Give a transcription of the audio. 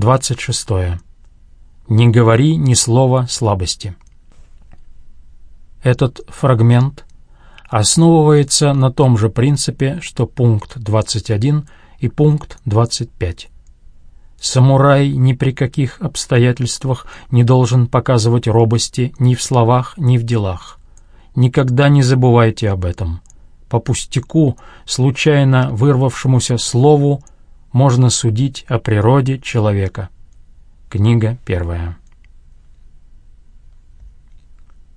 26. «Не говори ни слова слабости». Этот фрагмент основывается на том же принципе, что пункт 21 и пункт 25. Самурай ни при каких обстоятельствах не должен показывать робости ни в словах, ни в делах. Никогда не забывайте об этом. По пустяку, случайно вырвавшемуся слову, можно судить о природе человека. Книга первая.